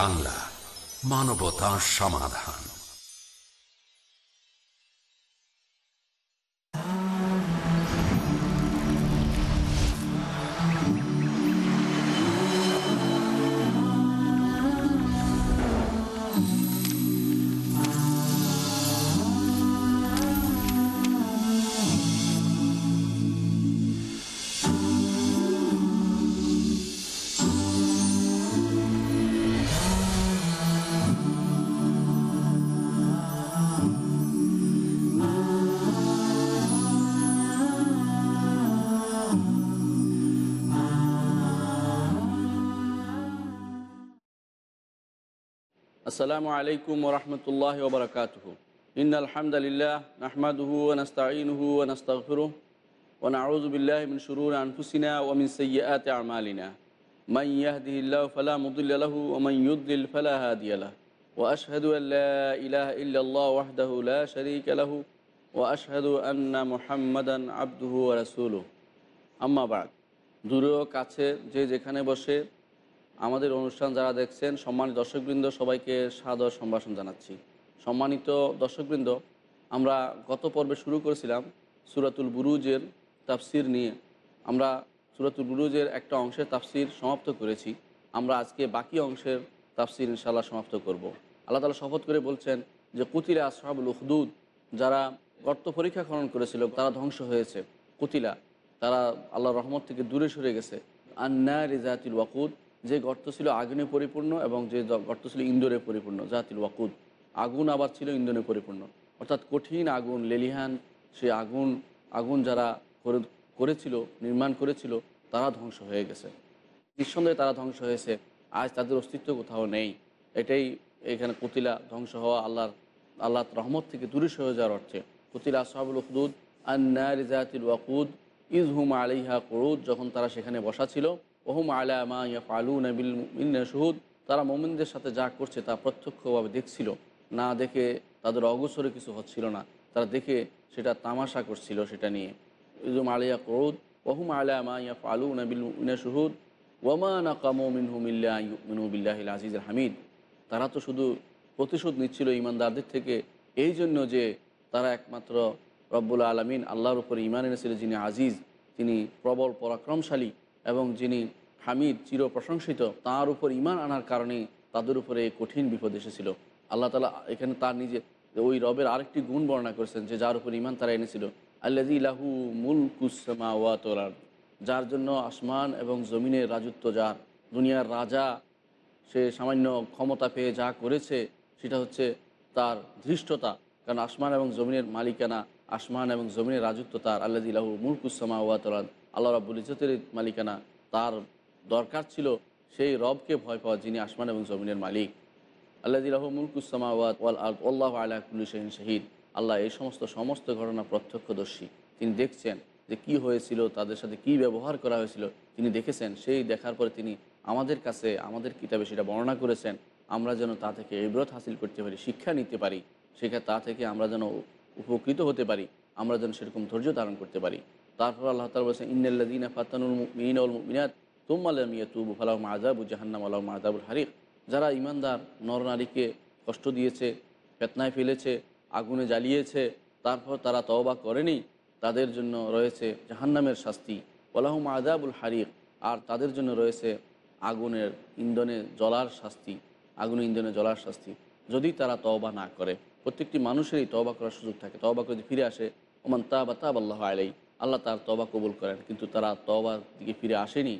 বাংলা মানবতা সমাধান। আসসালামু আলাইকুম ওরহমতুল্লাহ ওবরাকাতহ ইন আলহামদুলিল্লাহ নাহমাদহু ওনস্তাইনহু ওনস্তাফরু ওনাউজবিল্লাহ মিন শুরুর আনফুসিনা ওমিন সৈয়াত আমালিনা من يهده الله فلا مضل له ومن يضلل فلا هادي له وأشهد أن لا إله إلا الله وحده لا شريك له وأشهد أن محمدا عبده ورسوله أما بعد দূরেও কাছে যে যেখানে বসে আমাদের অনুষ্ঠান যারা দেখছেন, সম্মানিত দর্শকবৃন্দ, সবাইকে সাদর সম্ভাষণ জানাচ্ছি। সম্মানিত দর্শকবৃন্দ, আমরা গত পর্বে শুরু করেছিলাম সুরাতুল বুরুজের তাফসির নিয়ে। আমরা সুরাতুল বুরুজের একটা অংশের তাফসির সমাপ্ত করেছি। আমরা আজকে বাকি অংশের তাফসির ইনশাল্লাহ সমাপ্ত করব। আল্লাহ তালা শপথ করে বলছেন যে, কুতিলা আসহাবুল উখদুদ যারা গর্ত পরীক্ষা খনন করেছিল, তারা ধ্বংস হয়েছে। কুতিলা, তারা আল্লাহ রহমত থেকে দূরে সরে গেছে। আন্না রিজাতিল ওয়াকুদ যে গর্ত ছিল আগুনে পরিপূর্ণ এবং যে গর্ত ছিল ইন্দোরে পরিপূর্ণ জাতিল ওয়াকুদ। আগুন আবার ছিল ইন্দোরে পরিপূর্ণ। অর্থাৎ কঠিন আগুন, লেলিহান, সে আগুন আগুন যারা করে- করেছিল, নির্মাণ করেছিল, তারা ধ্বংস হয়ে গেছে। নিঃসন্দেহে তারা ধ্বংস হয়েছে। আজ তাদের অস্তিত্ব কোথাও নেই। এটাই এখানে কুতিলা ধ্বংস হওয়া আল্লাহর আল্লাহ রহমত থেকে দূরে সরে যাওয়ার অর্থে। কুতিলা আসহাবুল উখদুদ আন্না রিজাতিল ওয়াকুদ ইজ হুম আলিহা করুদ যখন তারা সেখানে বসা ছিল ওহুম আলা মা ইয়া ফালু নবিল শুহুদ। তারা মোমিনদের সাথে যা করছে তা প্রত্যক্ষভাবে দেখছিল। না দেখে তাদের অগোচরে কিছু হচ্ছিল না। তারা দেখে সেটা তামাশা করছিল সেটা নিয়ে। ইজুম আলিয়া করুদ ওহুম আলা মা ইয়া ফালু নবিল শুহুদ। ওমা নাকামো মিনহু মিল্লা মিনহু বিল্লাহিল আজিজ হামিদ। তারা তো শুধু প্রতিশোধ নিচ্ছিল ইমানদারদের থেকে। এই জন্য যে তারা একমাত্র রব্বুল আলমিন, আল্লাহর উপরে ইমান এনেছিল যিনি আজিজ, তিনি প্রবল, পরাক্রমশালী। এবং যিনি হামিদ চির প্রশংসিত তাঁর উপর ইমান আনার কারণে তাদের উপরে কঠিন বিপদ এসেছিল। আল্লাহ তালা এখানে তার নিজে ওই রবের আরেকটি গুণ বর্ণনা করেছেন যে যার উপর ইমান তারা এনেছিল। আল্লাজি লাহু মুল কুসমা ওয়াতরার যার জন্য আসমান এবং জমিনের রাজত্ব যার দুনিয়ার রাজা, সে সামান্য ক্ষমতা পেয়ে যা করেছে, সেটা হচ্ছে তার ধৃষ্টতা। কারণ আসমান এবং জমিনের মালিকানা, আসমান এবং জমিনের রাজত্ব তার। আল্লাহ ইলাহু মুলকুসামা ওয়াতলাদ আল্লাহ রাবুল ইজতের মালিকানা তার দরকার ছিল সেই রবকে ভয় পাওয়া যিনি আসমান এবং জমিনের মালিক। আল্লাহ ইলাহু মুলকুসামা ওয়াত ওয়াল আল্লাহ কুল্লু শাহিন শাহিদ। আল্লাহ এই সমস্ত সমস্ত ঘটনা প্রত্যক্ষদর্শী। তিনি দেখছেন যে কি হয়েছিল, তাদের সাথে কি ব্যবহার করা হয়েছিল। তিনি দেখেছেন, সেই দেখার পরে তিনি আমাদের কাছে, আমাদের কিতাবে সেটা বর্ণনা করেছেন, আমরা যেন তা থেকে ইব্রত হাসিল করতে পারি, শিক্ষা নিতে পারি। সেখানে তা থেকে আমরা যেন উপকৃত হতে পারি, আমরা যেন সেরকম ধৈর্য ধারণ করতে পারি। তারপর আল্লাহ তালা বলছেন ইন্নাল্লাদিনা ফাতানুল মিন উল মিনাত তুমালাম ইয়াতুবু ফালাহম আজাবু জাহান্নাম আলহম আজাবুল হারিক যারা ইমানদার নরনারীকে কষ্ট দিয়েছে, ফেতনায় ফেলেছে, আগুনে জ্বালিয়েছে, তারপর তারা তওবা করেনি, তাদের জন্য রয়েছে জাহান্নামের শাস্তি। ওলাহম আজাবুল হারিক আর তাদের জন্য রয়েছে আগুনের ইন্ধনে জ্বলার শাস্তি, আগুনে ইন্ধনে জ্বলার শাস্তি। যদি তারা তওবা না করে, প্রত্যেকটি মানুষেরই তওবা করার সুযোগ থাকে। তওবা করে যদি ফিরে আসে, ওমান তা বা তাব আল্লাহ আলাই আল্লাহ তার তবা কবুল করেন, কিন্তু তারা তবার দিকে ফিরে আসেনি।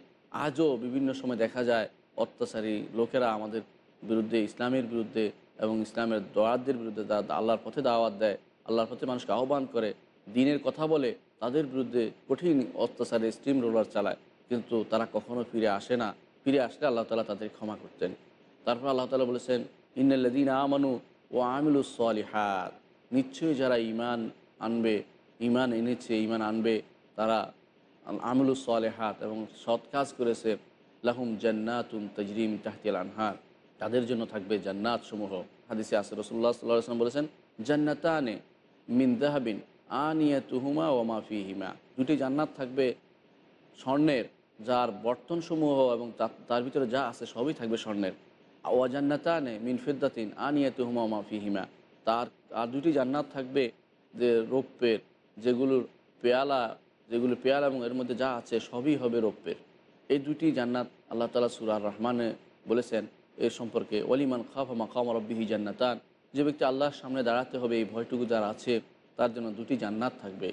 আজও বিভিন্ন সময় দেখা যায়, অত্যাচারী লোকেরা আমাদের বিরুদ্ধে, ইসলামের বিরুদ্ধে এবং ইসলামের দোয়ারদের বিরুদ্ধে তারা আল্লাহর পথে দাওয়াত দেয়, আল্লাহর পথে মানুষকে আহ্বান করে, দিনের কথা বলে, তাদের বিরুদ্ধে কঠিন অত্যাচারে স্টিম রোলার চালায়। কিন্তু তারা কখনো ফিরে আসে না। ফিরে আসলে আল্লাহ তালা তাদের ক্ষমা করতেন। তারপর আল্লাহ তালা বলেছেন ইন্নাল্লাদিন আমানু ও আমিলুস সালিহাত। নিশ্চয়ই যারা ইমান আনবে ইমান এনেছে ইমান আনবে, তারা আমলুস সালেহাত এবং সৎ কাজ করেছে। লাহুম জান্নাতুন তজরিম তাহতিয়াল আনহার। তাদের জন্য থাকবে জান্নাত সমূহ হাদিসে আসর রসুল্লাহ সাল্লাহ আসলাম বলেছেন, জান্নাতানে মিন দাহাবিন আনিয়া তুহুমা ও মাফি হিমা দুটি জান্নাত থাকবে স্বর্ণের, যার বর্তনসমূহ এবং তা- তার ভিতরে যা আছে সবই থাকবে স্বর্ণের। ওয়াজান্নাতানে মিন তুহুমা আনিয়াত হুমা মাফিহিমা তার আর দুটি জান্নাত থাকবে যে রৌপ্যের যেগুলোর পেয়ালা, যেগুলো পেয়ালা এবং এর মধ্যে যা আছে সবই হবে রৌপ্যের এই দুটি জান্নাত আল্লাহ তালা সুরার রহমানে বলেছেন, এর সম্পর্কে ওলিমান খাফা মাকাম রব্বিহি জান্নাতান। যে ব্যক্তি আল্লাহর সামনে দাঁড়াতে হবে এই ভয়টুকু যার আছে, তার জন্য দুটি জান্নাত থাকবে,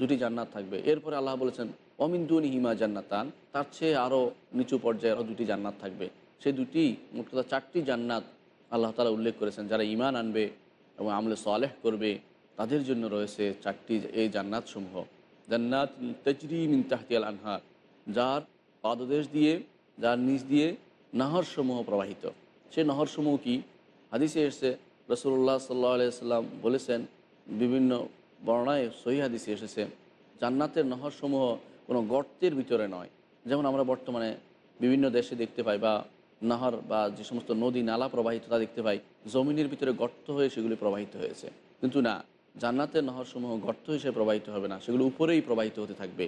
দুটি জান্নাত থাকবে। এরপরে আল্লাহ বলেছেন অমিন্দুন হিমা জান্নাতান তার চেয়ে আরও নিচু পর্যায়ে আরও দুটি জান্নাত থাকবে। সেই দুটি, মোট কথা চারটি জান্নাত আল্লাহ তালা উল্লেখ করেছেন, যারা ইমান আনবে এবং আমলে সালেহ করবে। তাদের জন্য রয়েছে চারটি এই জান্নাত সমূহ জান্নাত তেজরি মিন তাহতিয়াল আনহার, যার পাদদেশ দিয়ে, যার নিচ দিয়ে নাহরসমূহ প্রবাহিত। সেই নহরসমূহ কি? হাদিসে এসেছে রসুল্লাহ সাল্লাহ আলাইসাল্লাম বলেছেন, বিভিন্ন বর্ণায় সহি হাদিসে এসেছে, জান্নাতের নহরসমূহ কোনো গর্তের ভিতরে নয়। যেমন আমরা বর্তমানে বিভিন্ন দেশে দেখতে পাই, বা নাহর বা যে সমস্ত নদী, নালা প্রবাহিত তা দেখতে পাই, জমিনের ভিতরে গর্ত হয়ে সেগুলি প্রবাহিত হয়েছে। কিন্তু না জান্নাতের নহরসমূহ গর্ত হিসেবে প্রবাহিত হবে না। সেগুলো উপরেই প্রবাহিত হতে থাকবে।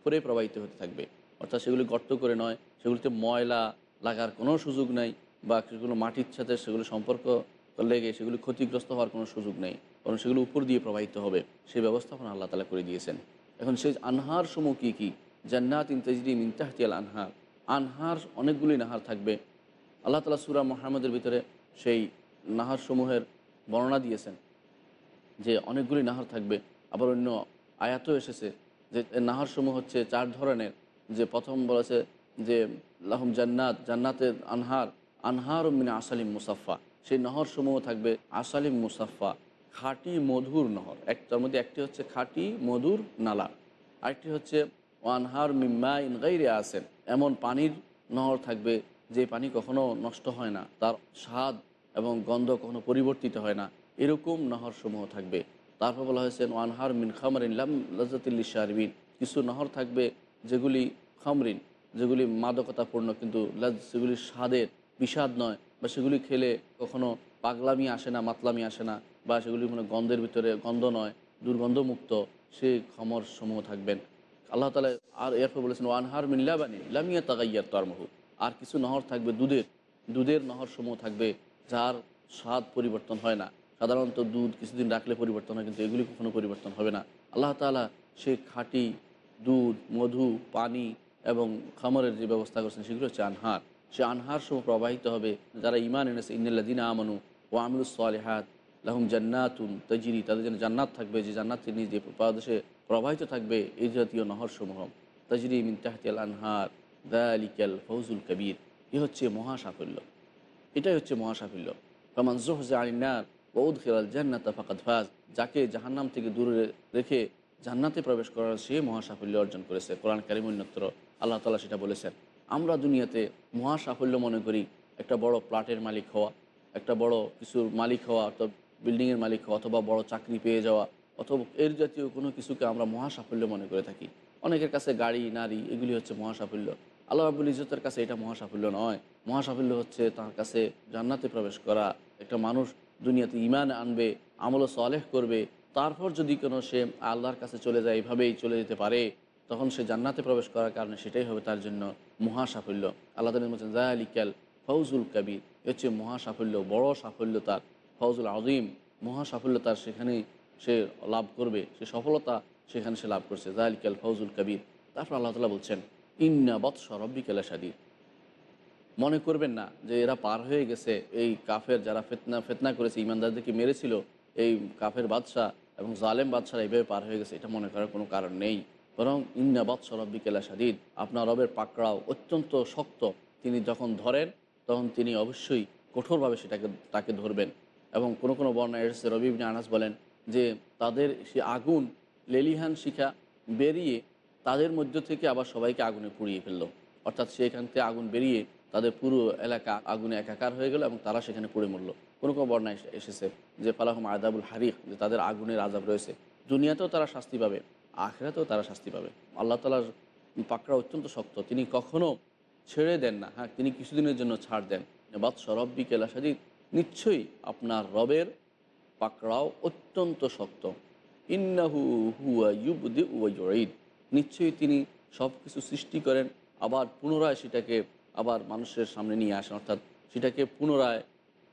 উপরেই প্রবাহিত হতে থাকবে। অর্থাৎ সেগুলি গর্ত করে নয়, সেগুলিতে ময়লা লাগার কোনো সুযোগ নেই বা সেগুলো মাটির সাথে সেগুলো সম্পর্ক লেগে সেগুলি ক্ষতিগ্রস্ত হওয়ার কোনো সুযোগ নেই। কারণ সেগুলো উপর দিয়ে প্রবাহিত হবে। সেই ব্যবস্থাপনা আল্লাহ তালা করে দিয়েছেন। এখন সেই আনহার সমূহ কী কী? জান্নাত ইন তেজরি মিনতাহতিয়াল আনহার। আনহার অনেকগুলি নাহার থাকবে। আল্লাহ তালা সুরা মোহাম্মদের ভিতরে সেই নাহার সমূহের বর্ণনা দিয়েছেন। যে অনেকগুলি নাহার থাকবে। আবার অন্য আয়াতও এসেছে যে নাহার সমূহ হচ্ছে চার ধরনের। যে প্রথম বলেছে যে লাহম জান্নাত, জান্নাতের আনহার আনহার মিন আসালিম মুসাফা সেই নহর সমূহ থাকবে আসালিম মুসাফা খাঁটি মধুর নহর। এক, তার মধ্যে একটি হচ্ছে খাঁটি মধুর নালা। আরেকটি হচ্ছে ওয়ানহার মিম্মা ইন গাইরে আসেন। এমন পানির নহর থাকবে যে পানি কখনো নষ্ট হয় না, তার স্বাদ এবং গন্ধ কখনো পরিবর্তিত হয় না। এরকম নহর সমূহ থাকবে। তারপর বলা হয়েছে, ওয়ানহার মিন খামরিন লাম লজতিল্লি শারবিন কিছু নহর থাকবে যেগুলি খামরিন, যেগুলি মাদকতাপূর্ণ, কিন্তু লাজ সেগুলি স্বাদের বিষাদ নয়, বা সেগুলি খেলে কখনো পাগলামি আসে না, মাতলামি আসে না, বা সেগুলি কোনো গন্ধের ভিতরে গন্ধ নয়, দুর্গন্ধমুক্ত সেই খমর সমূহ থাকবেন। আল্লাহ তালা আর এরপর বলেছেন, ওয়ানহার মিল্লাবানি লামিয়া তাগাইয়ার তরমহু। আর কিছু নহর থাকবে দুধের। দুধের নহর সমূহ থাকবে যার স্বাদ পরিবর্তন হয় না। সাধারণত দুধ কিছুদিন রাখলে পরিবর্তন হয়, কিন্তু এগুলি কখনো পরিবর্তন হবে না। আল্লাহ তালা সে খাঁটি দুধ, মধু, পানি এবং খামারের যে ব্যবস্থা করছেন, সেগুলো হচ্ছে আনহার। সে আনহার সমূহ প্রবাহিত হবে। যারা ইমান এনেছে ইন্দিন আমানু ও আমলুস সালেহাত, লাহুম জান্নাতুন তজিরি, তাদের জন্য জান্নাত থাকবে। যে জান্নাত তিনি যে প্রদেশে প্রবাহিত থাকবে, এই জাতীয় নহরসমূহ। তজরি মিন তাহতিয়াল আনহার দালিকাল ফৌজুল কবির। এ হচ্ছে মহাসাফল্য। এটাই হচ্ছে মহাসাফল্য। রমান জোহজা আলিনার বৌদ খেলাল জান্নাত ফাকাত ফাজ, যাকে জাহান্নাম থেকে দূরে রেখে জান্নাতে প্রবেশ করার সে মহাসাফল্য অর্জন করেছে। কোরআন কারিম আল্লাহ তালা সেটা বলেছেন, আমরা দুনিয়াতে মহাসাফল্য মনে করি একটা বড় প্লাটের মালিক হওয়া, একটা বড় কিছুর মালিক হওয়া, অর্থাৎ বিল্ডিংয়ের মালিক হওয়া অথবা বড় চাকরি পেয়ে যাওয়া, অথবা এর জাতীয় কোনো কিছুকে আমরা মহাসাফল্য মনে করে থাকি। অনেকের কাছে গাড়ি, নারী, এগুলি হচ্ছে মহাসাফল্য। আল্লাহ রাবুল ইজতের কাছে এটা মহাসাফল্য নয়। মহাসাফল্য হচ্ছে তার কাছে জান্নাতে প্রবেশ করা একটা মানুষ দুনিয়াতে ইমান আনবে আমল সলেহ করবে, তারপর যদি কোনো সে আল্লাহর কাছে চলে যায় এইভাবেই চলে যেতে পারে, তখন সে জান্নাতে প্রবেশ করার কারণে সেটাই হবে তার জন্য মহা সাফল্য আল্লাহ তালী বলছেন জায়ালিকাল ফৌজুল কবির। হচ্ছে মহা সাফল্য বড় সাফল্য তার ফৌজুল আজিম মহা সাফল্য তার সেখানেই সে লাভ করবে, সে সফলতা সেখানে সে লাভ করছে জায়ালিকাল ফৌজুল কবির। তারপর আল্লাহ তালা বলছেন, ইন্না বৎস রব্বিকালা সাদির মনে করবেন না যে এরা পার হয়ে গেছে। এই কাফের যারা ফেতনা ফেতনা করেছে, ইমানদারদেরকে মেরেছিল, এই কাফের বাদশাহ এবং জালেম বাদশারা এইভাবে পার হয়ে গেছে, এটা মনে করার কোনো কারণ নেই। বরং ইন্না বাদশ রব্বিকেলা সাদিদ আপনার রবের পাকড়াও অত্যন্ত শক্ত। তিনি যখন ধরেন, তখন তিনি অবশ্যই কঠোরভাবে সেটাকে, তাকে ধরবেন। এবং কোনো কোনো বর্ণায় এসেছে, রবি ইবনে আনাস বলেন যে তাদের সে আগুন, লেলিহান শিখা বেরিয়ে তাদের মধ্য থেকে আবার সবাইকে আগুনে পুড়িয়ে ফেলল। অর্থাৎ সেখান থেকে আগুন বেরিয়ে তাদের পুরো এলাকা আগুনে একাকার হয়ে গেল এবং তারা সেখানে পুড়ে মরল। কোনো কোনো বর্ণায় এসেছে যে ফালাহম আদাবুল হারিক যে তাদের আগুনের আজাব রয়েছে। দুনিয়াতেও তারা শাস্তি পাবে, আখেরাতেও তারা শাস্তি পাবে। আল্লাহ তালার পাকড়া অত্যন্ত শক্ত। তিনি কখনও ছেড়ে দেন না। হ্যাঁ তিনি কিছুদিনের জন্য ছাড় দেন। বাদ সরব্বি কেলাসাদিদ নিশ্চয়ই আপনার রবের পাকড়াও অত্যন্ত শক্ত। ইন্নাহু হুয়া ইউবদি উয়াইদ নিশ্চয়ই তিনি সব কিছু সৃষ্টি করেন, আবার পুনরায় সেটাকে আবার মানুষের সামনে নিয়ে আসেন, অর্থাৎ সেটাকে পুনরায়,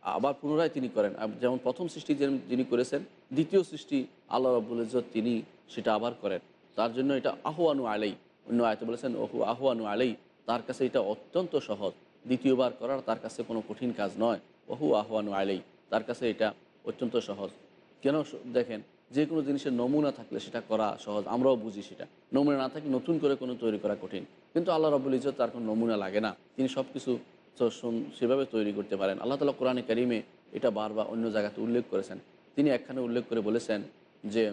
আবার পুনরায় তিনি করেন। যেমন প্রথম সৃষ্টি যিনি করেছেন, দ্বিতীয় সৃষ্টি আল্লাহ রব্বুল ইজত তিনি সেটা আবার করেন। তার জন্য এটা আহ্বানু আলাই অন্য আয়তে বলেছেন, ওহু আহ্বানু আলাই তার কাছে এটা অত্যন্ত সহজ। দ্বিতীয়বার করার তার কাছে কোনো কঠিন কাজ নয়। ওহু আহ্বানু আলাই তার কাছে এটা অত্যন্ত সহজ। কেন দেখেন যে কোনো জিনিসের নমুনা থাকলে সেটা করা সহজ। আমরাও বুঝি সেটা। নমুনা না থাকলে নতুন করে কোনো তৈরি করা কঠিন। কিন্তু আল্লাহ রবুল ইজত তার কোনো নমুনা লাগে না। তিনি সব কিছু সেভাবে তৈরি করতে পারেন। আল্লাহ তালা কোরআনে কারিমে এটা বারবার অন্য জায়গাতে উল্লেখ করেছেন। তিনি একখানে উল্লেখ করে বলেছেন যে,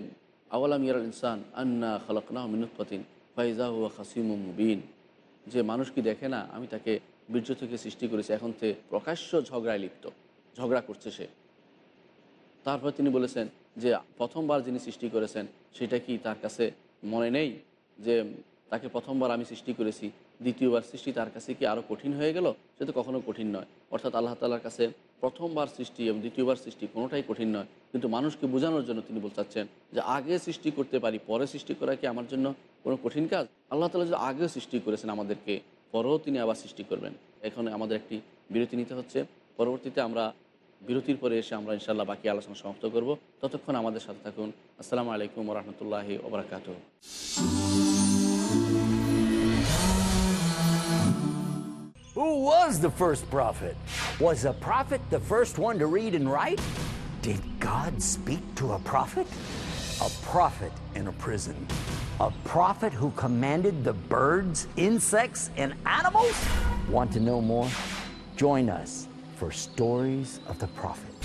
আওয়ালাম ইয়ার ইনসান আন্না খালাকনা মিনুৎপাতিন ফাইজা হুয়া খাসিম মুবিন? যে মানুষ কি দেখে না, আমি তাকে বীর্য থেকে সৃষ্টি করেছি, এখন তে প্রকাশ্য ঝগড়ায় লিপ্ত। ঝগড়া করছে সে। তারপর তিনি বলেছেন যে প্রথমবার যিনি সৃষ্টি করেছেন, সেটা কি তার কাছে মনে নেই? যে তাকে প্রথমবার আমি সৃষ্টি করেছি, দ্বিতীয়বার সৃষ্টি তার কাছে কি আরও কঠিন হয়ে গেল? সে তো কখনো কঠিন নয়। অর্থাৎ আল্লাহ তালার কাছে প্রথমবার সৃষ্টি এবং দ্বিতীয়বার সৃষ্টি কোনোটাই কঠিন নয়। কিন্তু মানুষকে বোঝানোর জন্য তিনি বলতে যে, আগে সৃষ্টি করতে পারি, পরে সৃষ্টি করা কি আমার জন্য কোনো কঠিন কাজ? আল্লাহ তালা যে আগে সৃষ্টি করেছেন আমাদেরকে, পরেও তিনি আবার সৃষ্টি করবেন। এখন আমাদের একটি বিরতি নিতে হচ্ছে। পরবর্তীতে আমরা বিরতির পরে এসে আমরা ইনশাল্লাহ বাকি আলোচনা সমাপ্ত করব ততক্ষণ আমাদের সাথে থাকুন আসসালামু আলাইকুম রহমতুল্লাহি ওবরাকাত Who was the first prophet? Was a prophet the first one to read and write? Did God speak to a prophet? A prophet in a prison. A prophet who commanded the birds, insects, and animals? Want to know more? Join us for Stories of the Prophet.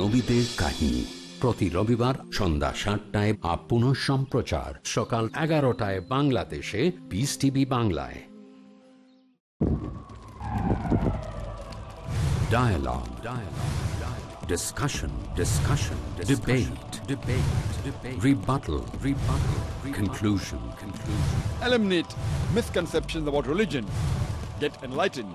নবীদের কাহিনী প্রতি রবিবার সন্ধ্যা সাতটায় up পুনঃ সম্প্রচার সকাল এগারোটায় বাংলাদেশে পিস টিভি বাংলায় Dialogue. Dialogue. Dialogue. Discussion. Discussion. Debate. Debate. Debate. Rebuttal. Rebuttal. Conclusion. Conclusion. eliminate misconceptions about religion, get enlightened.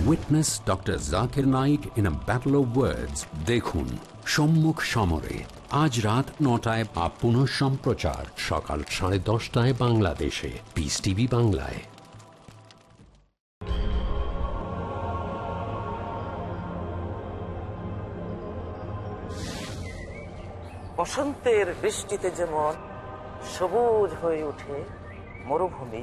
Witness Dr. Zakir Naik in a battle of words. দেখুন সম্মুখ সমরে আজ রাত নটায় বা পুনঃ সম্প্রচার সকাল সাড়ে দশটায় বাংলাদেশে পিস টিভি বাংলায় বসন্তের বৃষ্টিতে যেমন সবুজ হয়ে ওঠে মরুভূমি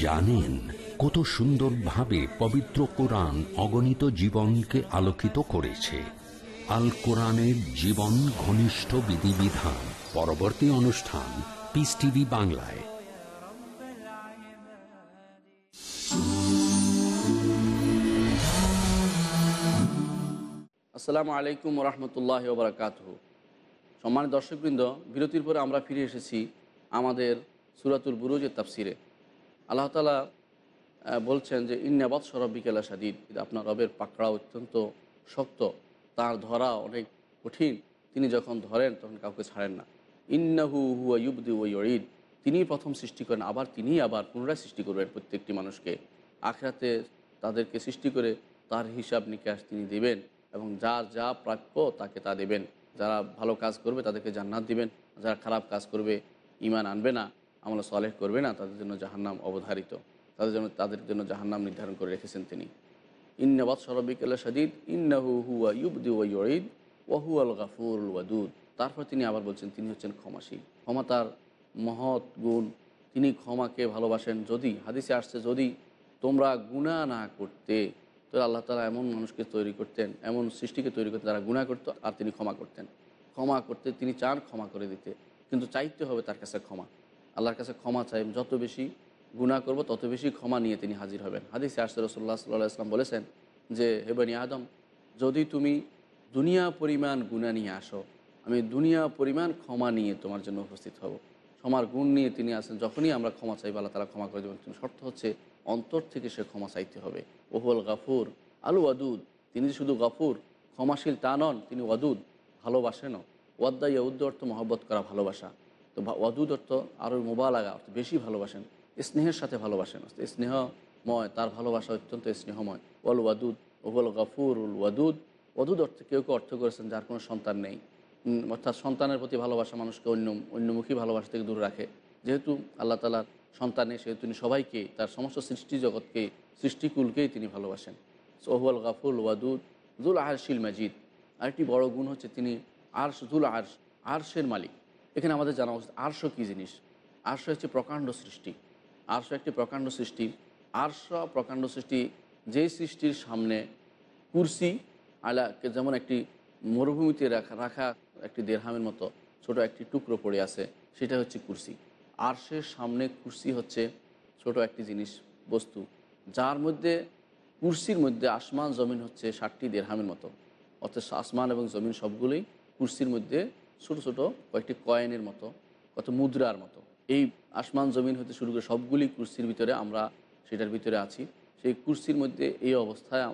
জানেন কত সুন্দরভাবে পবিত্র কোরআন অগণিত জীবনকে আলোকিত করেছে। আল কোরআনের জীবন ঘনিষ্ঠ বিধিবিধান। পরবর্তী অনুষ্ঠান পিস টিভি বাংলায়। আসসালামু আলাইকুম রহমতুল্লাহ ওবরাকাত সম্মানিত দর্শকবৃন্দ, বিরতির পরে আমরা ফিরে এসেছি আমাদের সুরাতুল বুরুজের তাফসিরে। আল্লাহ তালা বলছেন যে ইন্নাবাদ সরব্বিকেলা সাদিদ আপনার রবের পাকড়া অত্যন্ত শক্ত, তার ধরা অনেক কঠিন। তিনি যখন ধরেন, তখন কাউকে ছাড়েন না। ইন্নাহু হুয়া ইউবদি ও ইয়িদ তিনিই প্রথম সৃষ্টি করেন, আবার তিনিই আবার পুনরায় সৃষ্টি করবেন প্রত্যেকটি মানুষকে। আখরাতে তাদেরকে সৃষ্টি করে তার হিসাব নিকাশ তিনি দেবেন। এবং যার যা প্রাপ্য তাকে তা দেবেন। যারা ভালো কাজ করবে তাদেরকে জান্নাত দিবেন। যারা খারাপ কাজ করবে ইমান আনবে না, আমলা সলেহ করবে না, তাদের জন্য জাহান্নাম অবধারিত। তাদের জন্য তাদের জন্য জাহান্নাম নির্ধারণ করে রেখেছেন তিনি। ইন্নাবাদ সরবিক আল্লাহ সাদিদ ইন্নাহু হুয়া ইউবদি ওয়া ইউঈদ ওয়াহু আল গাফুর ওয়াদুদ। তারপর তিনি আবার বলছেন, তিনি হচ্ছেন ক্ষমাশীল। ক্ষমা তার মহৎ গুণ। তিনি ক্ষমাকে ভালোবাসেন যদি, হাদিসে আসছে, যদি তোমরা গুণা না করতে তো আল্লাহ তালা এমন মানুষকে তৈরি করতেন, এমন সৃষ্টিকে তৈরি করতেন তারা গুণা করতো আর তিনি ক্ষমা করতেন। ক্ষমা করতে তিনি চান ক্ষমা করে দিতে, কিন্তু চাইতে হবে তার কাছে ক্ষমা। আল্লাহর কাছে ক্ষমা চাই, যত বেশি গুণা করব তত বেশি ক্ষমা নিয়ে তিনি হাজির হবেন। হাদিসে আসতে রসুল্লাহ সাল্লাহ ইসলাম বলেছেন যে হেবানি আদম, যদি তুমি দুনিয়া পরিমাণ গুণা নিয়ে আসো, আমি দুনিয়া পরিমাণ ক্ষমা নিয়ে তোমার জন্য উপস্থিত হব। ক্ষমার গুণ নিয়ে তিনি আসেন যখনই আমরা ক্ষমা চাইব, আল্লাহ তালা ক্ষমা করে দেবেন। শর্ত হচ্ছে অন্তর থেকে সে ক্ষমা চাইতে হবে। ওহুল গাফুর, আলু ওয়াদুদ, তিনি শুধু গাফুর, ক্ষমাশীল তা নন, তিনি ওয়াদুদ ভালোবাসেনও ওয়াদ্দা ইয়াউদ্দ অর্থ মহব্বত করা, ভালোবাসা। তো ওয়াদুদ অর্থ আরও মোবালাগা, অর্থ বেশি ভালোবাসেন। স্নেহের সাথে ভালোবাসেন স্নেহময়, তার ভালোবাসা অত্যন্ত স্নেহময়। ওয়াল ওয়াদুদ ওহুল গাফুর উল ওয়াদুদ। ওয়াদুদ অর্থে কেউ কেউ অর্থ করেছেন যার কোনো সন্তান নেই। অর্থাৎ সন্তানের প্রতি ভালোবাসা মানুষকে অন্য, অন্যমুখী ভালোবাসা থেকে দূরে রাখে। যেহেতু আল্লাহ তালার সন্তানে সেহেতু তিনি সবাইকে, তার সমস্ত সৃষ্টি জগৎকে, সৃষ্টিকুলকেই তিনি ভালোবাসেন। সোহবল গাফুল ওয়াদুদ, জুল আরশিল মাজিদ। আরেকটি বড় গুণ হচ্ছে তিনি আরশ, জুল আরশ, আরশের মালিক। এখানে আমাদের জানা উচিত আরশ কী জিনিস? আরশ হচ্ছে প্রকাণ্ড সৃষ্টি। আরশ একটি প্রকাণ্ড সৃষ্টি। আরশ প্রকাণ্ড সৃষ্টি যেই সৃষ্টির সামনে কুরসি আলা যেমন একটি মরুভূমিতে রাখা রাখা একটি দেড়হামের মতো ছোট একটি টুকরো পড়ে আছে, সেটা হচ্ছে কুরসি। আরশের সামনে কুরসি হচ্ছে ছোট একটি জিনিস, বস্তু। যার মধ্যে, কুরসির মধ্যে আসমান, জমিন হচ্ছে ষাটটি দেড়হামের মতো। অর্থাৎ আসমান এবং জমিন সবগুলোই কুরসির মধ্যে ছোট ছোট কয়েকটি কয়েনের মতো, কত মুদ্রার মতো। এই আসমান, জমিন হতে শুরু করে সবগুলি কুরসির ভিতরে আমরা সেটার ভিতরে আছি। সেই কুরসির মধ্যে এই অবস্থায়,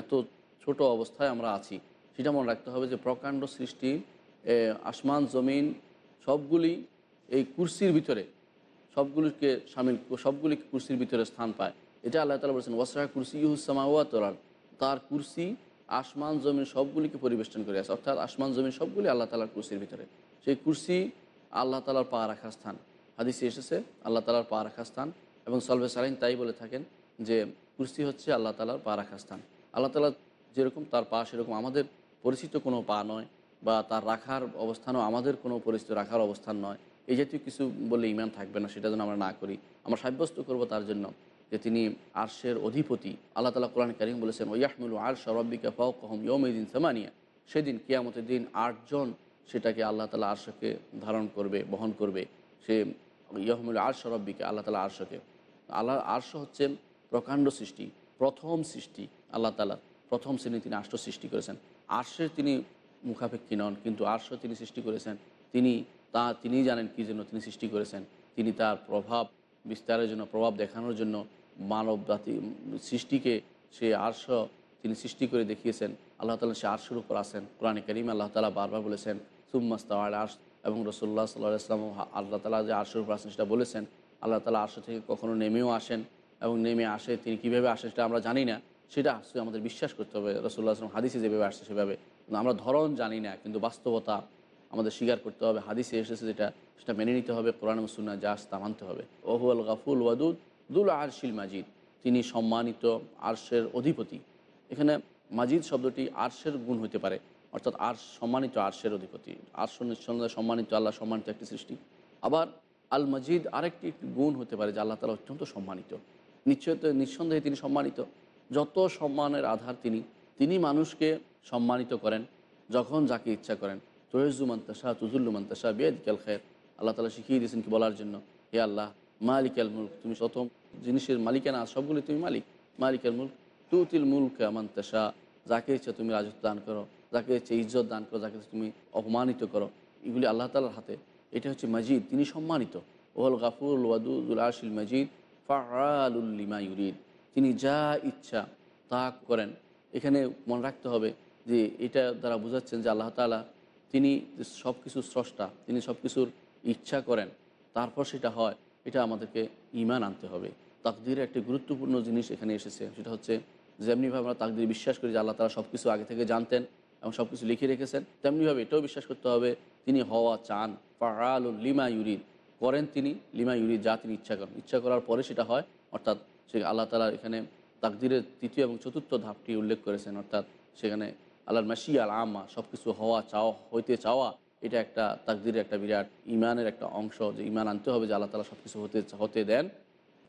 এত ছোট অবস্থায় আমরা আছি। সেটা মনে রাখতে হবে যে প্রকাণ্ড সৃষ্টি আসমান, জমিন সবগুলি এই কুরসির ভিতরে সবগুলিকে সামিল সবগুলি কুরসির ভিতরে স্থান পায়। এটা আল্লাহ তালা বলেছেন ওয়াসরা কুরসি ইহুসামাওয়া তোরাল তার কুরসি আসমান, জমিন সবগুলিকে পরিবেষ্টন করে আছে। অর্থাৎ আসমান, জমিন সবগুলি আল্লাহ তালার কুরসির ভিতরে। সেই কুরসি আল্লাহ তালার পা রাখা স্থান। হাদিসে এসেছে, আল্লাহ তালার পা রাখা স্থান এবং সলভে সালাইন তাই বলে থাকেন যে কুরসি হচ্ছে আল্লাহ তালার পা রাখা স্থান। আল্লাহ তালা যেরকম তার পা, সেরকম আমাদের পরিচিত কোনো পা নয় বা তার রাখার অবস্থানও আমাদের কোনো পরিচিত রাখার অবস্থান নয়। এই জাতীয় কিছু বললে ইমান থাকবে না, সেটা যেন আমরা না করি। আমরা সাব্যস্ত করব তার জন্য যে তিনি আর্শের অধিপতি। আল্লাহ তালা কোরআন করিম বলেছেন, ওয়াহমুল আর সরব্বিকা ফাউকহম ইয়মিদিন সামানিয়া। সেদিন কিয়ামতের দিন আটজন সেটাকে আল্লাহ তালা আর্শকে ধারণ করবে, বহন করবে। সে ইয়হমুল আর সরব্বিকে আল্লাহ তালা আরশকে। আল্লাহ আর্শ হচ্ছে প্রকাণ্ড সৃষ্টি, প্রথম সৃষ্টি আল্লাহ তালা প্রথম শ্রেণি তিনি আর্শ সৃষ্টি করেছেন। আর্শের তিনি মুখাপেক্ষী নন, কিন্তু আর্শ তিনি সৃষ্টি করেছেন। তিনি তা তিনিই জানেন কী জন্য তিনি সৃষ্টি করেছেন। তিনি তার প্রভাব, বিস্তারের জন্য, প্রভাব দেখানোর জন্য মানব জাতি, সৃষ্টিকে সে আর্শ তিনি সৃষ্টি করে দেখিয়েছেন। আল্লাহ তালা সে আর্শের উপর আসেন কোরআন করিম আল্লাহ তালা বারবার বলেছেন সুম্মাস্তাওয়াল আর্শ এবং রসুল্লাহ সাল্লাহ ইসলাম আল্লাহ তালা যে আর্শের উপর আসেন সেটা বলেছেন। আল্লাহ তালা আর্শ থেকে কখনো নেমেও আসেন এবং নেমে আসে, তিনি কীভাবে আসেন সেটা আমরা জানি না। সেটা আসলে আমাদের বিশ্বাস করতে হবে। রসুল্লাহ আসলাম হাদিসে যেভাবে আসছে সেভাবে। আমরা ধরন জানি না, কিন্তু বাস্তবতা আমাদের স্বীকার করতে হবে, হাদিসে এসেছে যেটা, সেটা মেনে নিতে হবে, কোরআন মুসুন্না যা আসে তা মানতে হবে। ওহুয়াল গাফুল ওয়াদুদ, দুল আরশিল মাজিদ। তিনি সম্মানিত আরশের অধিপতি। এখানে মাজিদ শব্দটি আরশের গুণ হতে পারে, অর্থাৎ আর্শ সম্মানিত আরশের অধিপতি। আর্শ নিঃসন্দেহে সম্মানিত, আল্লাহ সম্মানিত একটি সৃষ্টি। আবার আল মজিদ আরেকটি গুণ হতে পারে, যে আল্লাহ তালা অত্যন্ত সম্মানিত। নিশ্চয় নিঃসন্দেহে তিনি সম্মানিত। যত সম্মানের আধার তিনি তিনি মানুষকে সম্মানিত করেন, যখন যাকে ইচ্ছা করেন। তৈজু মান্তাসা তুজুল্লু মান্তাসা বেদিকাল খের আল্লাহ তালা শিখিয়ে দিয়েছেন কি বলার জন্য, হে আল্লাহ মালিক আল মুল্ক, তুমি শত জিনিসের মালিকানা সবগুলি তুমি মালিক। মালিক আল মুল্ক, তুতিল মুল্ক মান্তাসা যাকে ইচ্ছা তুমি রাজত্ব দান করো, যাকে ইচ্ছে ইজ্জত দান করো, যাকে তুমি অপমানিত করো, এগুলি আল্লাহ তালার হাতে। এটা হচ্ছে মজিদ, তিনি সম্মানিত। ওহল গাফুল ওয়াদুল আশিল মজিদ ফাউলিমা ইউরিদ। তিনি যা ইচ্ছা তা করেন। এখানে মনে রাখতে হবে যে এটা দ্বারা বোঝাচ্ছেন যে আল্লাহ তালা তিনি সব কিছুর স্রষ্টা, তিনি সব কিছুর ইচ্ছা করেন, তারপর সেটা হয়, এটা আমাদেরকে ইমান আনতে হবে। তাকদিরের একটি গুরুত্বপূর্ণ জিনিস এখানে এসেছে, সেটা হচ্ছে যেমনিভাবে আমরা তাকদির বিশ্বাস করি যে আল্লাহ তালা সব কিছু আগে থেকে জানতেন এবং সব কিছু লিখে রেখেছেন, তেমনিভাবে এটাও বিশ্বাস করতে হবে, তিনি হওয়া চান ফাল লিমা ইউরিদ। করেন তিনি লিমা ইউরিদ, যা তিনি ইচ্ছা করেন। ইচ্ছা করার পরে সেটা হয়, অর্থাৎ সে আল্লাহ তালা এখানে তাকদিরের তৃতীয় এবং চতুর্থ ধাপটি উল্লেখ করেছেন, অর্থাৎ সেখানে আল্লাহর মাসি আল আমা সব কিছু হওয়া, চাওয়া, হইতে চাওয়া, এটা একটা তাকদিরের একটা বিরাট ইমানের একটা অংশ যে ইমান আনতে হবে যে আল্লাহ তালা সব কিছু হতে হতে দেন।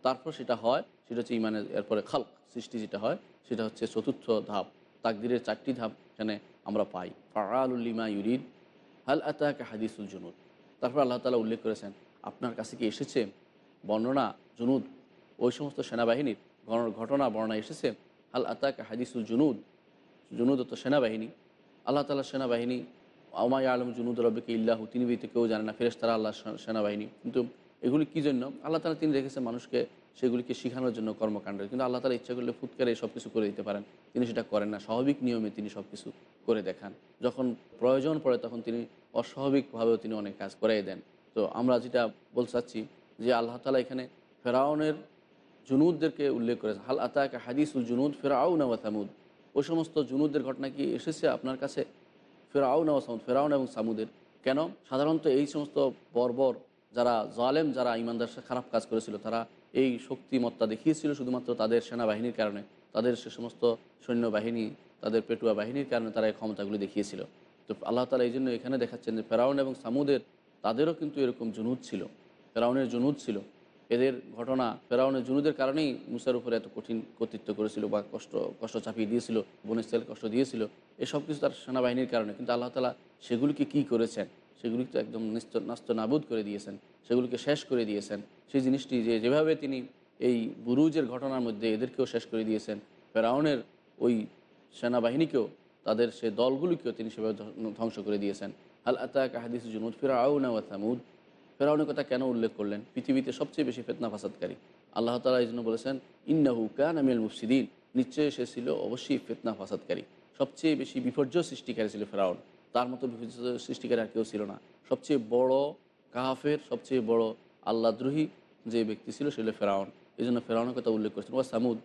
তারপর সেটা হয়, সেটা হচ্ছে ইমানের এরপরে খালক সৃষ্টি যেটা হয়, সেটা হচ্ছে চতুর্থ ধাপ, তাকদিরের চারটি ধাপ এখানে আমরা পাই। ফারালুল্লিমা ইউরিদ, হাল আতাকে হাদিসুল জুনুদ। তারপর আল্লাহ তালা উল্লেখ করেছেন, আপনার কাছে কি এসেছে বর্ণনা, জুনুদ? ওই সমস্ত সেনাবাহিনীর ঘটনা- বর্ণনা এসেছে আল আতাকা হাদিসুল জুনুদ? জুনুদ তো সেনাবাহিনী, আল্লাহ তালা সেনাবাহিনী আমায় আলম জুনুদ রব্বিকে ইল্লাহু, তিনি ব্যতীত কেউ জানে না, ফেরেশতারা আল্লাহ সেনাবাহিনী। কিন্তু এগুলি কী জন্য? আল্লাহ তালা তিনি রেখেছেন মানুষকে সেগুলিকে শেখানোর জন্য কর্মকাণ্ড কিন্তু আল্লাহ তালা ইচ্ছা করলে ফুৎকারে সব কিছু করে দিতে পারেন। তিনি সেটা করেন না। স্বাভাবিক নিয়মে তিনি সব কিছু করে দেখান। যখন প্রয়োজন পড়ে তখন তিনি অস্বাভাবিকভাবেও তিনি অনেক কাজ করাই দেন। তো আমরা যেটা বলতে চাচ্ছি যে আল্লাহ তালা এখানে ফেরাউনের জুনুদদেরকে উল্লেখ করেছে হাল আতাকা হাদিসুল জুনুদ ফেরাউন ওয়া সামুদ। ওই সমস্ত জুনুদের ঘটনা কি এসেছে আপনার কাছে? ফেরাউন ও সামুদ, ফেরাউন এবং সামুদের। কেন? সাধারণত এই সমস্ত বর্বর যারা জালেম, যারা ইমানদার খারাপ কাজ করেছিল, তারা এই শক্তিমত্তা দেখিয়েছিল শুধুমাত্র তাদের সেনাবাহিনীর কারণে। তাদের সে সমস্ত সৈন্যবাহিনী, তাদের পেটুয়া বাহিনীর কারণে তারা এই ক্ষমতাগুলি দেখিয়েছিল। তো আল্লাহ তালা এই জন্য এখানে দেখাচ্ছেন যে ফেরাউন এবং সামুদের, তাদেরও কিন্তু এরকম জুনুদ ছিল। ফেরাউনের জুনুদ ছিল। এদের ঘটনা ফেরাউনের জুনুদের কারণেই মুসার উপরে এত কঠিন কর্তৃত্ব করেছিল বা কষ্ট কষ্ট চাপিয়ে দিয়েছিল বনিস্তাল কষ্ট দিয়েছিল, এসব কিছু তার সেনাবাহিনীর কারণে। কিন্তু আল্লাহ তালা সেগুলিকে কি করেছেন? সেগুলিকে তো একদম নিস্ত, নাস্ত নাবুদ করে দিয়েছেন, সেগুলিকে শেষ করে দিয়েছেন। সেই জিনিসটি যে, যেভাবে তিনি এই বুরুজের ঘটনার মধ্যে এদেরকেও শেষ করে দিয়েছেন, ফেরাউনের ওই সেনাবাহিনীকেও, তাদের সে দলগুলিকেও তিনি সেভাবে ধ্বং- ধ্বংস করে দিয়েছেন। আল আতাক হাদিস জুনুদ ফিরাউনা ওয়া থামুদ ফেরাউনের কথা কেন উল্লেখ করলেন? পৃথিবীতে সবচেয়ে বেশি ফেতনা ফাসাদকারী। আল্লাহ তালা এই জন্য বলেছেন, ইন্নাহু কান আমিল মুফসিদিন। নিশ্চয়ই সে ছিল অবশ্যই ফেতনা ফাসাদকারী। সবচেয়ে বেশি বিপর্যয় সৃষ্টিকারী ছিল ফেরাউন। তার মতো বিপর্যয় সৃষ্টিকারী আর কেউ ছিল না। সবচেয়ে বড় কাহাফের সবচেয়ে বড় আল্লাদ্রোহী যে ব্যক্তি ছিল, সে হলো ফেরাউন। এই জন্য ফেরাউনের কথা উল্লেখ করছেন ও সামুদ।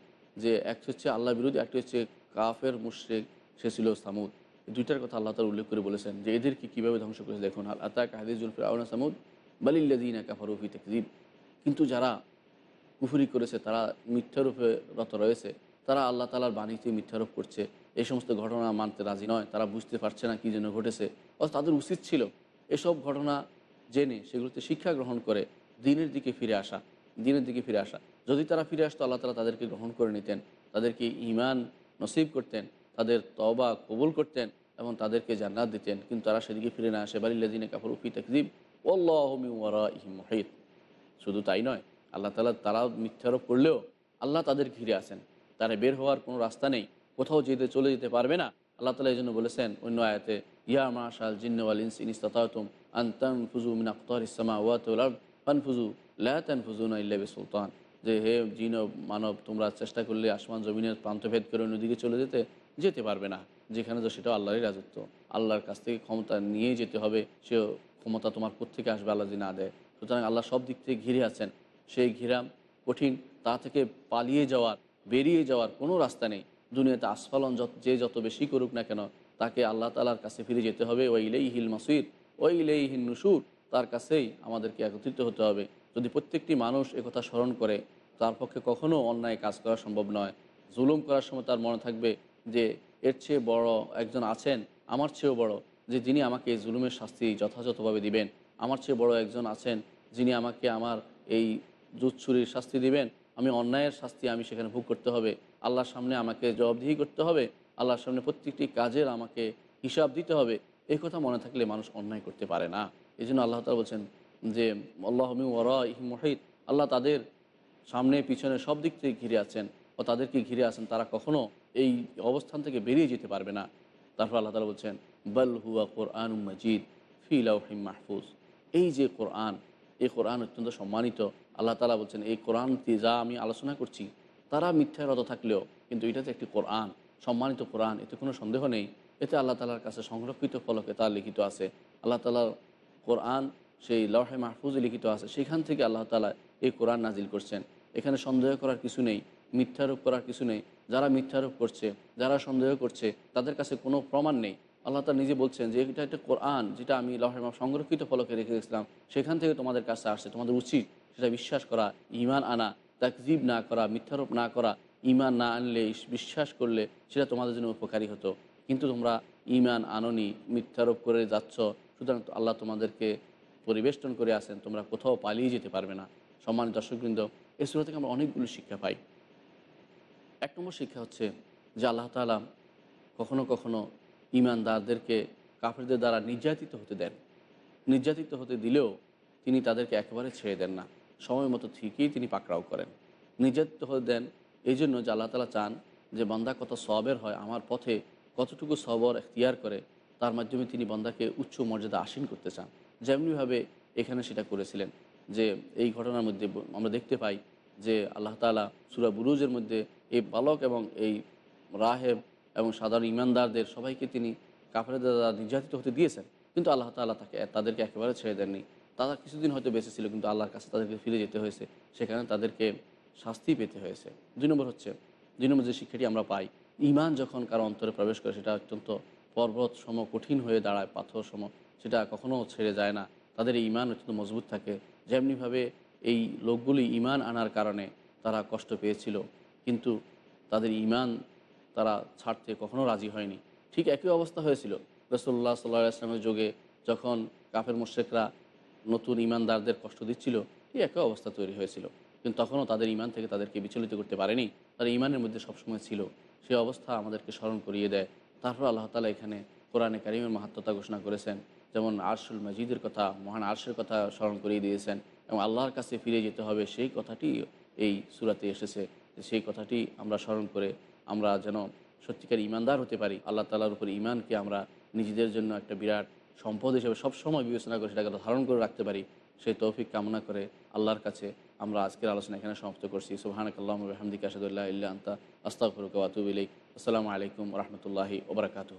যে একটি হচ্ছে আল্লাহ বিরোধী একটি হচ্ছে কাফের মুশ্রেক, সে ছিল সামুদ। দুইটার কথা আল্লাহ তালা উল্লেখ করে বলেছেন যে এদেরকে কীভাবে ধ্বংস করেছে, দেখুন। আল আতা কাহাদিজুল ফেরাউন সামুদ বালিল্লাদিন কাফারুফি তেকদিব কিন্তু যারা কুফুরি করেছে, তারা মিথ্যারূপে রত রয়েছে, তারা আল্লাহ তালার বাণীতে মিথ্যারোপ করছে। এই সমস্ত ঘটনা মানতে রাজি নয়, তারা বুঝতে পারছে না কী জন্য ঘটেছে। অথচ তাদের উচিত ছিল এসব ঘটনা জেনে সেগুলোতে শিক্ষা গ্রহণ করে দিনের দিকে ফিরে আসা, দিনের দিকে ফিরে আসা। যদি তারা ফিরে আসতো, আল্লাহ তালা তাদেরকে গ্রহণ করে নিতেন, তাদেরকে ইমান নসিব করতেন, তাদের তবা কবুল করতেন এবং তাদেরকে জান্নাত দিতেন। কিন্তু তারা সেদিকে ফিরে না আসে। বালিল্লাদিনে কাপড় উফি তকদিব ওল্লাহমি ওয়ারা ইহিম মহিদ শুধু তাই নয়, আল্লাহ তালা তারা মিথ্যারোপ করলেও আল্লাহ তাদের ঘিরে আসেন তারা বের হওয়ার কোনো রাস্তা নেই, কোথাও যেতে, চলে যেতে পারবে না। আল্লাহ তালা এই জন্য বলেছেন, অন্য আয়াতে, ইয়া মাশাল জিন্নওয়াল ইনসিন ইস্তাতুম আন্তান ফুজু মিন আক্তর ইসলামা ওয়াতুল ফানফুজু লা তানফুজুনা ইল্লা সুলতান যে হে জিন মানব, তোমরা চেষ্টা করলে আসমান জমিনের প্রান্তভেদ করে অন্যদিকে চলে যেতে যেতে পারবে না। যেখানে তো সেটা আল্লাহরই রাজত্ব। আল্লাহর কাছ থেকে ক্ষমতা নিয়ে যেতে হবে সে ক্ষমতা তোমার কোথেকে আসবে আল্লাহ না দেয়? সুতরাং আল্লাহ সব দিক থেকে ঘিরে আছেন। সেই ঘিরাম কঠিন, তা থেকে পালিয়ে যাওয়ার, বেরিয়ে যাওয়ার কোনো রাস্তা নেই। দুনিয়াতে আস্ফালন যত যে যত বেশি করুক না কেন, তাকে আল্লাহ তালার কাছে ফিরে যেতে হবে। ওই ইলেই হিল মাসুর ওই ইলেই হিল নুসুর, তার কাছেই আমাদেরকে একত্রিত হতে হবে। যদি প্রত্যেকটি মানুষ একথা স্মরণ করে, তার পক্ষে কখনো অন্যায় কাজ করা সম্ভব নয়। জুলুম করার সময় তার মনে থাকবে যে, এর চেয়ে বড় একজন আছেন, আমার চেয়েও বড়। যে যিনি আমাকে এই জুলুমের শাস্তি যথাযথভাবে দিবেন, আমার চেয়ে বড় একজন আছেন যিনি আমাকে আমার এই জুৎসুরির শাস্তি দিবেন, আমি অন্যায়ের শাস্তি আমি সেখানে ভোগ করতে হবে। আল্লাহর সামনে আমাকে জবাবদিহি করতে হবে, আল্লাহর সামনে প্রত্যেকটি কাজের আমাকে হিসাব দিতে হবে। এই কথা মনে থাকলে মানুষ অন্যায় করতে পারে না। এই জন্য আল্লাহ তালা বলছেন যে আল্লাহমি ওরা ইহি মহিদ আল্লাহ তাদের সামনে, পিছনে সব দিক থেকে ঘিরে আছেন ও তাদেরকে ঘিরে আছেন। তারা কখনো এই অবস্থান থেকে বেরিয়ে যেতে পারবে না। তারপর আল্লাহ তালা বলছেন বল হুয়া কোরআন মজিদ ফিলাউহিম মাহফুজ। এই যে কোরআন, এই কোরআন অত্যন্ত সম্মানিত। আল্লাহ তালা বলছেন, এই কোরআনটি যা আমি আলোচনা করছি, তারা মিথ্যারত থাকলেও, কিন্তু এটা তো একটি কোরআন, সম্মানিত কোরআন, এতে কোনো সন্দেহ নেই। এতে আল্লাহ তালার কাছে সংরক্ষিত ফলকে তার লিখিত আছে। আল্লাহ তালার কোরআন সেই লহে মাহফুজে লিখিত আছে। সেখান থেকে আল্লাহ তালা এই কোরআন নাজিল করছেন। এখানে সন্দেহ করার কিছু নেই, মিথ্যারোপ করার কিছু নেই। যারা মিথ্যারোপ করছে, যারা সন্দেহ করছে, তাদের কাছে কোনো প্রমাণ নেই। আল্লাহ তালা নিজে বলছেন যে এটা একটা কোরআন যেটা আমি লহের সংরক্ষিত ফলকে রেখে গেছিলাম, সেখান থেকে তোমাদের কাছে আসছে, তোমাদের উচিত সেটা বিশ্বাস করা ইমান আনা তাকজিব না করা, মিথ্যারোপ না করা ইমান না আনলে বিশ্বাস করলে সেটা তোমাদের জন্য উপকারী হতো। কিন্তু তোমরা ইমান আননি, মিথ্যারোপ করে যাচ্ছ, সুতরাং আল্লাহ তোমাদেরকে পরিবেষ্টন করে আসেন তোমরা কোথাও পালিয়ে যেতে পারবে না। সম্মানিত দর্শকবৃন্দ এ সুরা থেকে আমরা অনেকগুলো শিক্ষা পাই। এক নম্বর শিক্ষা হচ্ছে যে আল্লাহ তালা কখনো কখনো ইমানদারদেরকে কাফেরদের দ্বারা নির্যাতিত হতে দেন। নির্যাতিত হতে দিলেও তিনি তাদেরকে একেবারে ছেড়ে দেন না। সময় মতো ঠিকই তিনি পাকড়াও করেন। নির্যাতিত হয়ে দেন এই জন্য যে আল্লাহ তালা চান যে বন্দা কত সবের হয়, আমার পথে কতটুকু সবর এখতিয়ার করে, তার মাধ্যমে তিনি বন্দাকে উচ্চ মর্যাদা আসীন করতে চান। যেমনিভাবে এখানে সেটা করেছিলেন যে এই ঘটনার মধ্যে আমরা দেখতে পাই যে আল্লাহ তালা সুরা বুরুজের মধ্যে এই বালক এবং এই রাহেব এবং সাধারণ ইমানদারদের সবাইকে তিনি কাফের দ্বারা নির্যাতিত হতে দিয়েছেন। কিন্তু আল্লাহ তাআলা তাকে, তাদেরকে একেবারে ছেড়ে দেননি। তারা কিছুদিন হয়তো বেঁচে ছিল, কিন্তু আল্লাহর কাছে তাদেরকে ফিরে যেতে হয়েছে। সেখানে তাদেরকে শাস্তি পেতে হয়েছে। দুই নম্বর হচ্ছে, দুই নম্বর যে শিক্ষাটি আমরা পাই, ইমান যখন কারও অন্তরে প্রবেশ করে, সেটা অত্যন্ত পর্বত সম, কঠিন হয়ে দাঁড়ায়, পাথর সম, সেটা কখনো ছেড়ে যায় না। তাদের এই ইমান অত্যন্ত মজবুত থাকে। যেমনিভাবে এই লোকগুলি ইমান আনার কারণে তারা কষ্ট পেয়েছিল, কিন্তু তাদের ইমান তারা ছাড়তে কখনো রাজি হয়নি। ঠিক একই অবস্থা হয়েছিল। রসল্লাহ সাল্লাহ আসলামের যুগে যখন কাফের মোশেকরা নতুন ইমানদারদের কষ্ট দিচ্ছিল, ঠিক একই অবস্থা তৈরি হয়েছিল। কিন্তু তখনও তাদের ইমান থেকে তাদেরকে বিচলিত করতে পারেনি। তার ইমানের মধ্যে সবসময় ছিল। সেই অবস্থা আমাদেরকে স্মরণ করিয়ে দেয়। তারপর আল্লাহ তালা এখানে কোরআনে কারিমের মাহাত্মতা ঘোষণা করেছেন। যেমন আরশুল মজিদের কথা, মহান আরশের কথা স্মরণ করিয়ে দিয়েছেন এবং আল্লাহর কাছে ফিরে যেতে হবে। সেই কথাটি এই সুরাতে এসেছে। সেই কথাটি আমরা স্মরণ করে আমরা যেন সত্যিকার ইমানদার হতে পারি। আল্লাহ তালার উপর ইমানকে আমরা নিজেদের জন্য একটা বিরাট সম্পদ হিসেবে সবসময় বিবেচনা করে সেটাকে ধারণ করে রাখতে পারি। সেই তৌফিক কামনা করে আল্লাহর কাছে আমরা আজকের আলোচনা এখানে সমাপ্ত করছি। সুবাহানক আল্লাহ হামদিক আসাদুল্লাহ ইল্লা আন্তা আস্তাফরুক ওয়াতুব ইলাইক। আসসালামু আলাইকুম রহমতুল্লাহি ওবরাকাতুহ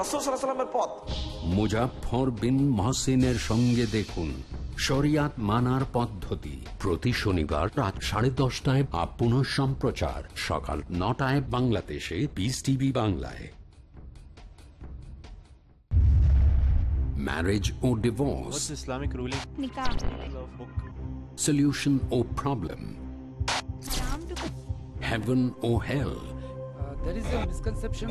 রসুল সাল্লামের পথ মুজাফর বিন মহসিনের সঙ্গে দেখুন শরিয়াত মানার পদ্ধতি প্রতি শনিবার রাত সাড়ে দশটায় বা পুনঃ সম্প্রচার সকাল নটায় বাংলাদেশে পিস টিভি বাংলায় marriage O divorce to heaven or hell there is a misconception